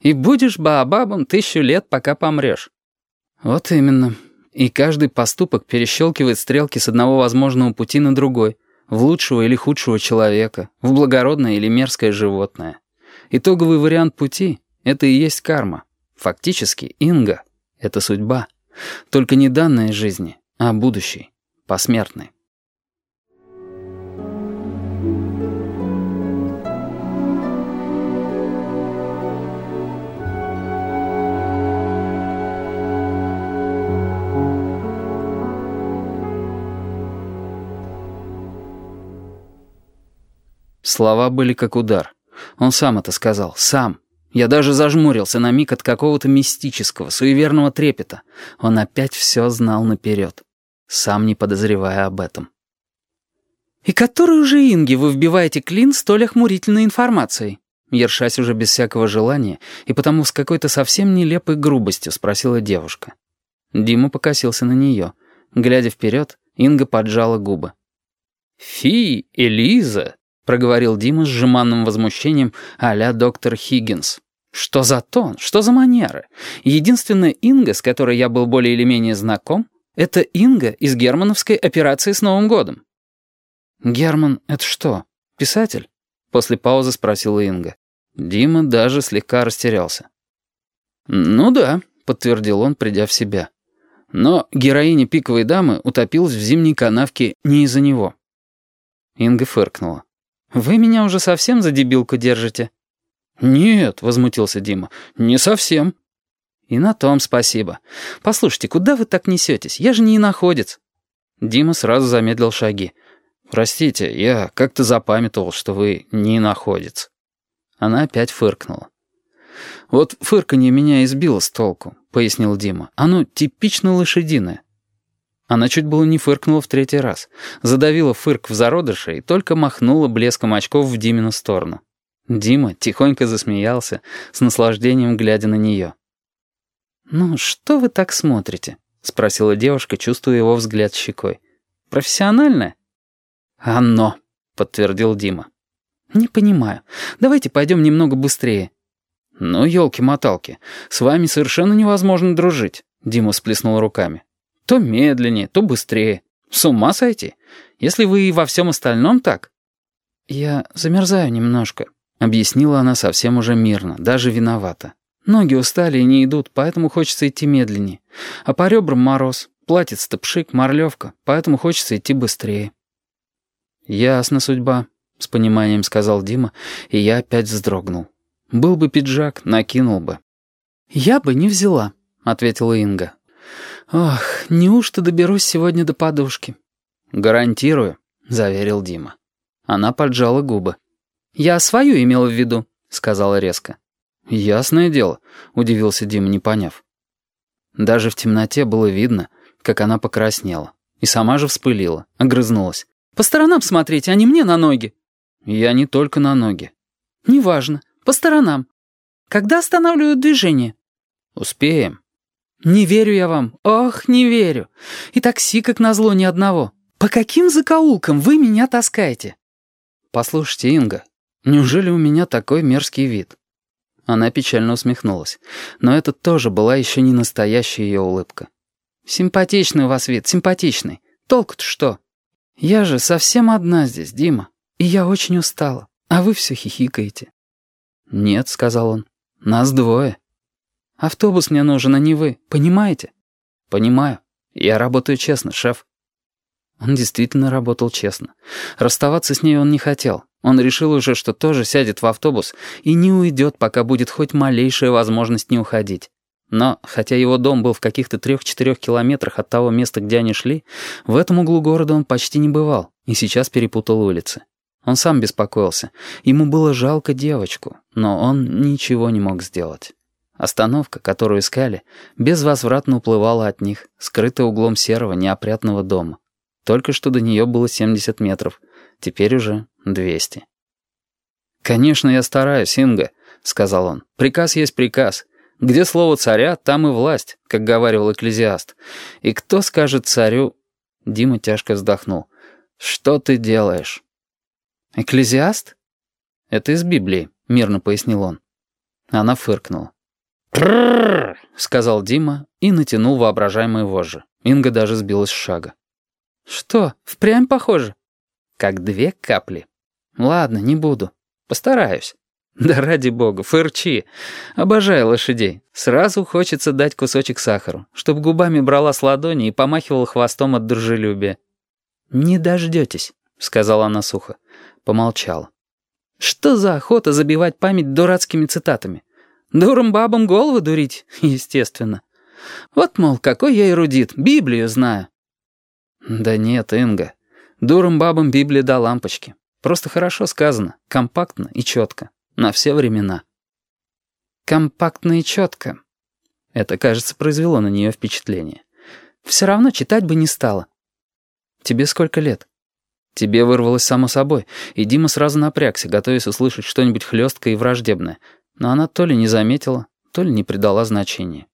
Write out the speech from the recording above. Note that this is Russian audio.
И будешь баобабом тысячу лет, пока помрешь». «Вот именно. И каждый поступок перещелкивает стрелки с одного возможного пути на другой, в лучшего или худшего человека, в благородное или мерзкое животное. Итоговый вариант пути — это и есть карма. Фактически, инга — это судьба. Только не данная жизни, а будущей, посмертной. Слова были как удар. Он сам это сказал. Сам. Я даже зажмурился на миг от какого-то мистического, суеверного трепета. Он опять все знал наперед, сам не подозревая об этом. «И которую же Инги вы вбиваете клин столь охмурительной информацией?» Ершась уже без всякого желания и потому с какой-то совсем нелепой грубостью спросила девушка. Дима покосился на нее. Глядя вперед, Инга поджала губы. «Фи, Элиза, проговорил Дима с сжиманным возмущением а доктор Хиггинс. «Что за тон? Что за манеры? Единственная Инга, с которой я был более или менее знаком, это Инга из германовской операции с Новым годом». «Герман — это что, писатель?» После паузы спросила Инга. Дима даже слегка растерялся. «Ну да», — подтвердил он, придя в себя. «Но героиня пиковой дамы утопилась в зимней канавке не из-за него». Инга фыркнула. «Вы меня уже совсем за дебилку держите?» «Нет», — возмутился Дима, — «не совсем». «И на том спасибо. Послушайте, куда вы так несетесь? Я же не находец». Дима сразу замедлил шаги. «Простите, я как-то запамятовал, что вы не находец». Она опять фыркнула. «Вот фырканье меня избило с толку», — пояснил Дима. «Оно типично лошадиное. Она чуть было не фыркнула в третий раз. Задавила фырк в зародыше и только махнула блеском очков в Димину сторону. Дима тихонько засмеялся, с наслаждением глядя на нее. «Ну, что вы так смотрите?» — спросила девушка, чувствуя его взгляд щекой. «Профессиональное?» «Оно», — подтвердил Дима. «Не понимаю. Давайте пойдем немного быстрее». «Ну, елки-моталки, с вами совершенно невозможно дружить», — Дима сплеснул руками. То медленнее, то быстрее. С ума сойти? Если вы и во всем остальном так...» «Я замерзаю немножко», — объяснила она совсем уже мирно, даже виновата. «Ноги устали и не идут, поэтому хочется идти медленнее. А по ребрам мороз, платьице-то пшик, морлевка, поэтому хочется идти быстрее». «Ясно судьба», — с пониманием сказал Дима, и я опять вздрогнул. «Был бы пиджак, накинул бы». «Я бы не взяла», — ответила Инга. «Ох, неужто доберусь сегодня до подушки?» «Гарантирую», — заверил Дима. Она поджала губы. «Я свою имела в виду», — сказала резко. «Ясное дело», — удивился Дима, не поняв. Даже в темноте было видно, как она покраснела. И сама же вспылила, огрызнулась. «По сторонам смотрите, а не мне на ноги». «Я не только на ноги». «Неважно. По сторонам. Когда останавливают движение?» «Успеем». «Не верю я вам. Ох, не верю. И такси, как назло, ни одного. По каким закоулкам вы меня таскаете?» «Послушайте, Инга, неужели у меня такой мерзкий вид?» Она печально усмехнулась. Но это тоже была еще не настоящая ее улыбка. «Симпатичный у вас вид, симпатичный. Толку-то что? Я же совсем одна здесь, Дима. И я очень устала. А вы все хихикаете». «Нет», — сказал он, — «нас двое». Автобус мне нужен, а не вы. Понимаете?» «Понимаю. Я работаю честно, шеф». Он действительно работал честно. Расставаться с ней он не хотел. Он решил уже, что тоже сядет в автобус и не уйдет, пока будет хоть малейшая возможность не уходить. Но, хотя его дом был в каких-то трех-четырех километрах от того места, где они шли, в этом углу города он почти не бывал и сейчас перепутал улицы. Он сам беспокоился. Ему было жалко девочку, но он ничего не мог сделать. Остановка, которую искали, безвозвратно уплывала от них, скрытая углом серого неопрятного дома. Только что до нее было 70 метров, теперь уже 200. «Конечно, я стараюсь, Инга», — сказал он. «Приказ есть приказ. Где слово царя, там и власть, как говаривал экклезиаст. И кто скажет царю...» Дима тяжко вздохнул. «Что ты делаешь?» «Экклезиаст?» «Это из Библии», — мирно пояснил он. Она фыркнула. «Пррррр!» — сказал Дима и натянул воображаемые вожжи. Инга даже сбилась с шага. «Что, впрямь похоже?» «Как две капли». «Ладно, не буду. Постараюсь». «Да ради бога, фырчи. Обожаю лошадей. Сразу хочется дать кусочек сахару, чтобы губами брала с ладони и помахивала хвостом от дружелюбия». «Не дождетесь», — сказала она сухо. Помолчала. «Что за охота забивать память дурацкими цитатами? Дурам бабам голову дурить, естественно. Вот, мол, какой я эрудит, Библию знаю». «Да нет, Инга. Дурам бабам Библия до лампочки. Просто хорошо сказано, компактно и четко. На все времена». «Компактно и четко». Это, кажется, произвело на нее впечатление. «Все равно читать бы не стала». «Тебе сколько лет?» Тебе вырвалось само собой, и Дима сразу напрягся, готовясь услышать что-нибудь хлесткое и враждебное. Но она то ли не заметила, то ли не придала значения.